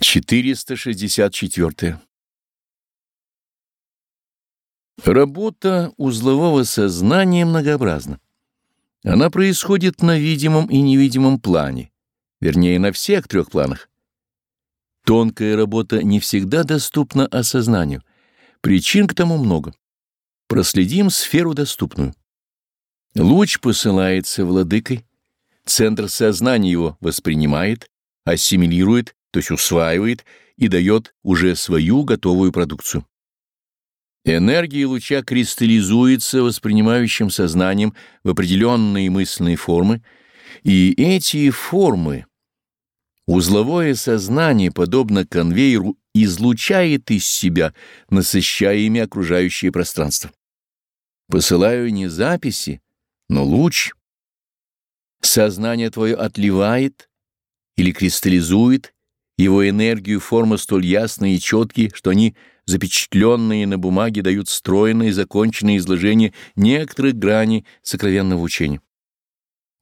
464. Работа узлового сознания многообразна. Она происходит на видимом и невидимом плане, вернее, на всех трех планах. Тонкая работа не всегда доступна осознанию. Причин к тому много. Проследим сферу доступную. Луч посылается владыкой, центр сознания его воспринимает, ассимилирует то есть усваивает и дает уже свою готовую продукцию. Энергия луча кристаллизуется воспринимающим сознанием в определенные мысленные формы, и эти формы, узловое сознание, подобно конвейеру, излучает из себя, насыщая ими окружающее пространство. Посылаю не записи, но луч. Сознание твое отливает или кристаллизует его энергию формы столь ясные и четкие, что они, запечатленные на бумаге, дают стройное и законченное изложение некоторых граней сокровенного учения.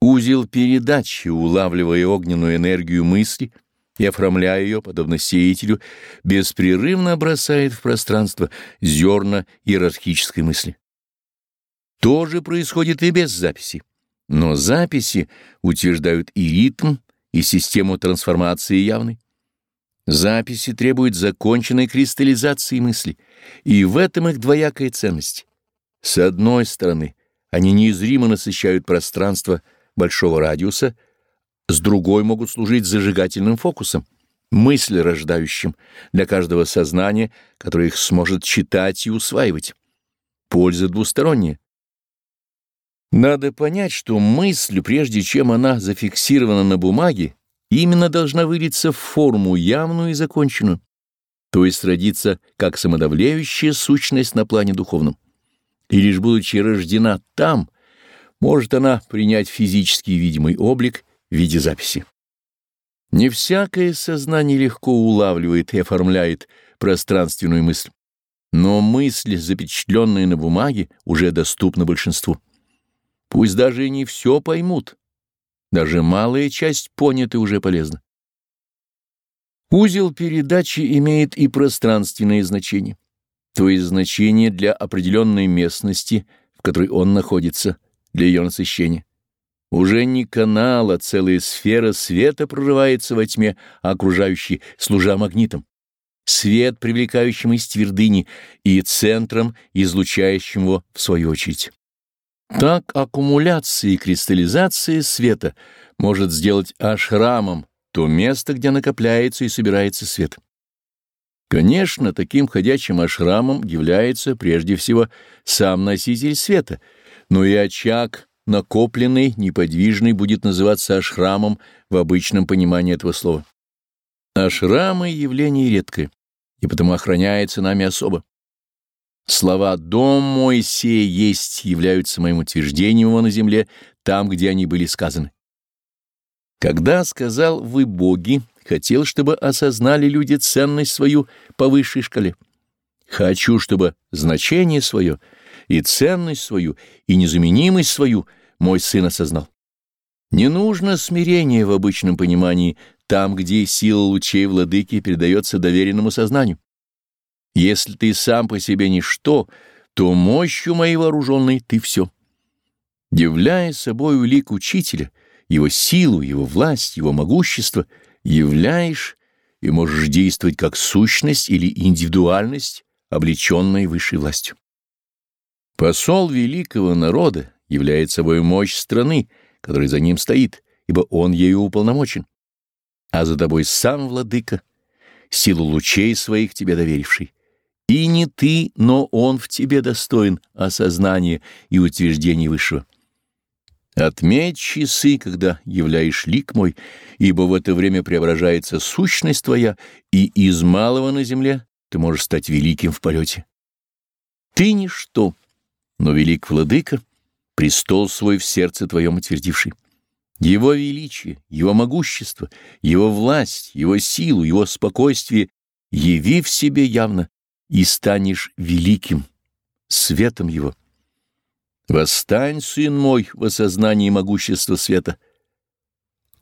Узел передачи, улавливая огненную энергию мысли и оформляя ее, подобно сеятелю, беспрерывно бросает в пространство зерна иерархической мысли. То же происходит и без записи, но записи утверждают и ритм, и систему трансформации явной. Записи требуют законченной кристаллизации мысли, и в этом их двоякая ценность. С одной стороны, они неизримо насыщают пространство большого радиуса, с другой могут служить зажигательным фокусом, мысль рождающим для каждого сознания, которое их сможет читать и усваивать. Польза двусторонняя. Надо понять, что мысль, прежде чем она зафиксирована на бумаге, именно должна вылиться в форму явную и законченную, то есть родиться как самодавляющая сущность на плане духовном. И лишь будучи рождена там, может она принять физический видимый облик в виде записи. Не всякое сознание легко улавливает и оформляет пространственную мысль, но мысль, запечатленная на бумаге, уже доступна большинству. Пусть даже и не все поймут, даже малая часть понятой уже полезна. Узел передачи имеет и пространственное значение, то есть значение для определенной местности, в которой он находится, для ее насыщения. Уже не канал, а целая сфера света прорывается во тьме, окружающей, служа магнитом. Свет, привлекающим из твердыни, и центром, излучающим его в свою очередь. Так аккумуляция и кристаллизация света может сделать ашрамом то место, где накопляется и собирается свет. Конечно, таким ходячим ашрамом является прежде всего сам носитель света, но и очаг, накопленный, неподвижный, будет называться ашрамом в обычном понимании этого слова. Ашрамы — явление редкое, и потому охраняется нами особо. Слова «дом мой сей есть» являются моим утверждением его на земле, там, где они были сказаны. Когда сказал «вы боги», хотел, чтобы осознали люди ценность свою по высшей шкале. Хочу, чтобы значение свое и ценность свою и незаменимость свою мой сын осознал. Не нужно смирение в обычном понимании там, где сила лучей владыки передается доверенному сознанию. Если ты сам по себе ничто, то мощью моей вооруженной ты все. Являя собой лик учителя, его силу, его власть, его могущество, являешь и можешь действовать как сущность или индивидуальность, облеченная высшей властью. Посол великого народа является собой мощь страны, которая за ним стоит, ибо он ею уполномочен. А за тобой сам владыка, силу лучей своих тебе доверивший. И не ты, но он в тебе достоин осознания и утверждения высшего. Отметь часы, когда являешь лик мой, ибо в это время преображается сущность твоя, и из малого на земле ты можешь стать великим в полете. Ты ничто, но велик владыка, престол свой в сердце твоем утвердивший. Его величие, его могущество, его власть, его силу, его спокойствие яви в себе явно, и станешь великим, светом его. Восстань, сын мой, в осознании могущества света.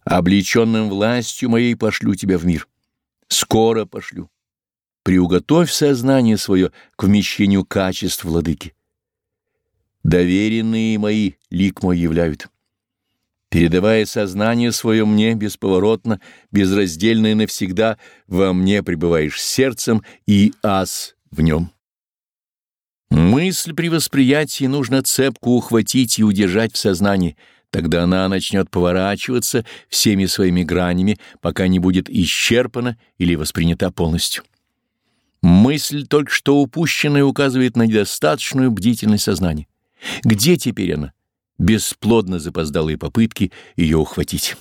Облеченным властью моей пошлю тебя в мир. Скоро пошлю. Приуготовь сознание свое к вмещению качеств владыки. Доверенные мои лик мой являют. Передавая сознание свое мне бесповоротно, безраздельно и навсегда, во мне пребываешь сердцем и ас в нем. Мысль при восприятии нужно цепку ухватить и удержать в сознании, тогда она начнет поворачиваться всеми своими гранями, пока не будет исчерпана или воспринята полностью. Мысль только что упущенная указывает на недостаточную бдительность сознания. Где теперь она? Бесплодно запоздалые попытки ее ухватить.